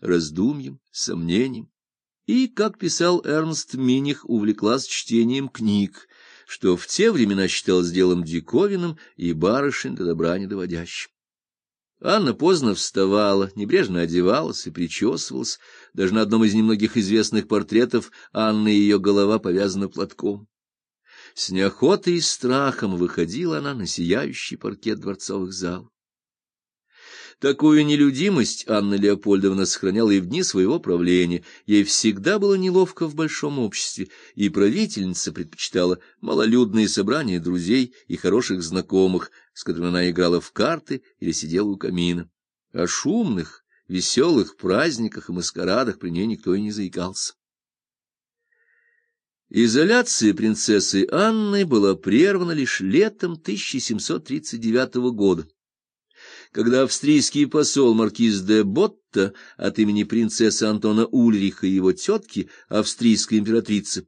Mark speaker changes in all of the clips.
Speaker 1: раздумьем, сомнением. И, как писал Эрнст Миних, увлеклась чтением книг, что в те времена считалось делом диковинным и барышень до добра не доводящим. Анна поздно вставала, небрежно одевалась и причесывалась. Даже на одном из немногих известных портретов Анны ее голова повязана платком. С неохотой и страхом выходила она на сияющий паркет дворцовых залов. Такую нелюдимость Анна Леопольдовна сохраняла и в дни своего правления. Ей всегда было неловко в большом обществе, и правительница предпочитала малолюдные собрания друзей и хороших знакомых, с которыми она играла в карты или сидела у камина. О шумных, веселых праздниках и маскарадах при ней никто и не заикался. Изоляция принцессы Анны была прервана лишь летом 1739 года когда австрийский посол маркиз де Ботта от имени принцессы Антона Ульриха и его тетки, австрийской императрицы,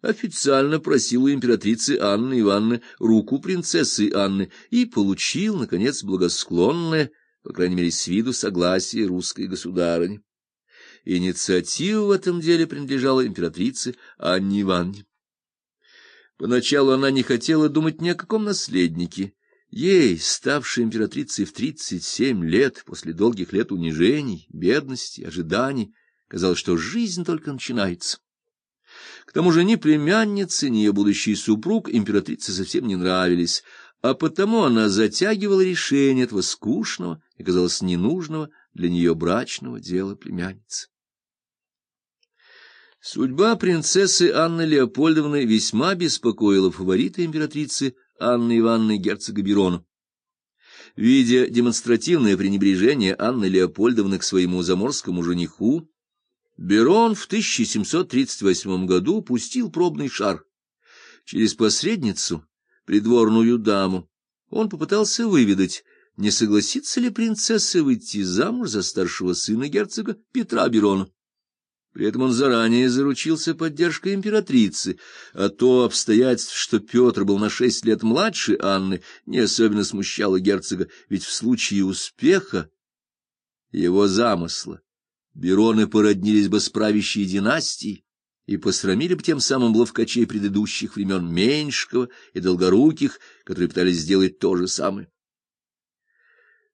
Speaker 1: официально просил у императрицы Анны Ивановны руку принцессы Анны и получил, наконец, благосклонное, по крайней мере, с виду согласие русской государыни. Инициатива в этом деле принадлежала императрице Анне Ивановне. Поначалу она не хотела думать ни о каком наследнике, Ей, ставшей императрицей в тридцать семь лет, после долгих лет унижений, бедности, ожиданий, казалось, что жизнь только начинается. К тому же ни племяннице, ни ее будущий супруг императрице совсем не нравились, а потому она затягивала решение этого скучного и, казалось, ненужного для нее брачного дела племянницы. Судьба принцессы Анны Леопольдовны весьма беспокоила фаворита императрицы Анны Ивановны герцога Берона. Видя демонстративное пренебрежение Анны Леопольдовны к своему заморскому жениху, Берон в 1738 году пустил пробный шар. Через посредницу, придворную даму, он попытался выведать, не согласится ли принцесса выйти замуж за старшего сына герцога Петра Берона. При этом он заранее заручился поддержкой императрицы, а то обстоятельство, что Петр был на шесть лет младше Анны, не особенно смущало герцога, ведь в случае успеха его замысла Бероны породнились бы с правящей династией и посрамили бы тем самым ловкачей предыдущих времен Меньшикова и Долгоруких, которые пытались сделать то же самое.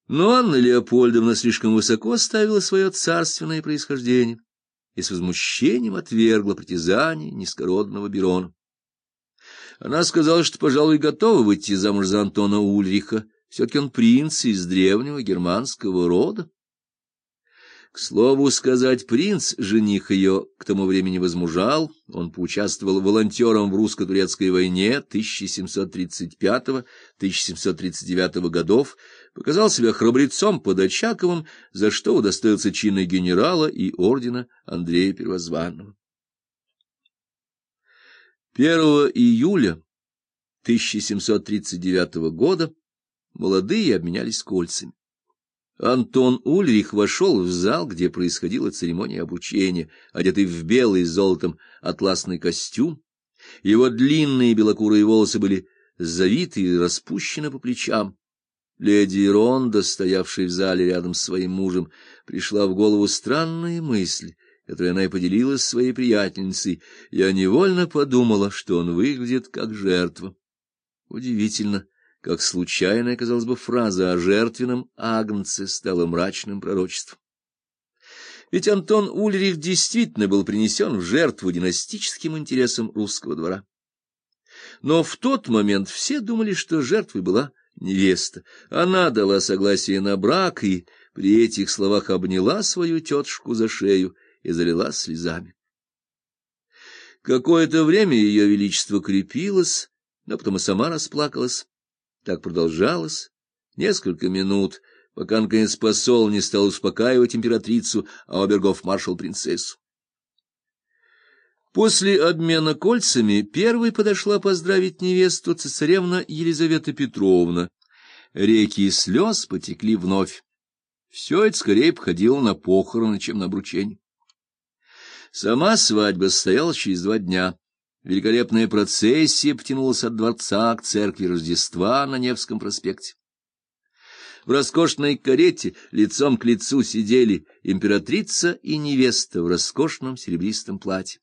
Speaker 1: Но Анна Леопольдовна слишком высоко ставила свое царственное происхождение и с возмущением отвергла притязание низкородного Берона. Она сказала, что, пожалуй, готова выйти замуж за Антона Ульриха, все-таки он принц из древнего германского рода. К слову сказать, принц, жених ее, к тому времени возмужал, он поучаствовал волонтером в русско-турецкой войне 1735-1739 годов, показал себя храбрецом под Очаковым, за что удостоился чина генерала и ордена Андрея Первозванного. 1 июля 1739 года молодые обменялись кольцами. Антон Ульрих вошел в зал, где происходила церемония обучения, одетый в белый с золотом атласный костюм. Его длинные белокурые волосы были завиты и распущены по плечам. Леди Ронда, стоявшая в зале рядом с своим мужем, пришла в голову странная мысль, которой она и поделилась с своей приятельницей. Я невольно подумала, что он выглядит как жертва. Удивительно, как случайная, казалось бы, фраза о жертвенном агнце стала мрачным пророчеством. Ведь Антон Ульрих действительно был принесен в жертву династическим интересам русского двора. Но в тот момент все думали, что жертвой была невеста. Она дала согласие на брак и при этих словах обняла свою тетушку за шею и залила слезами. Какое-то время ее величество крепилось, но потом и сама расплакалась. Так продолжалось несколько минут, пока, наконец, посол не стал успокаивать императрицу, а обергов маршал принцессу. После обмена кольцами первой подошла поздравить невесту цесаревна Елизавета Петровна. Реки слез потекли вновь. Все это скорее походило на похороны, чем на обручение. Сама свадьба состоялась через два дня. Великолепная процессия потянулась от дворца к церкви Рождества на Невском проспекте. В роскошной карете лицом к лицу сидели императрица и невеста в роскошном серебристом платье.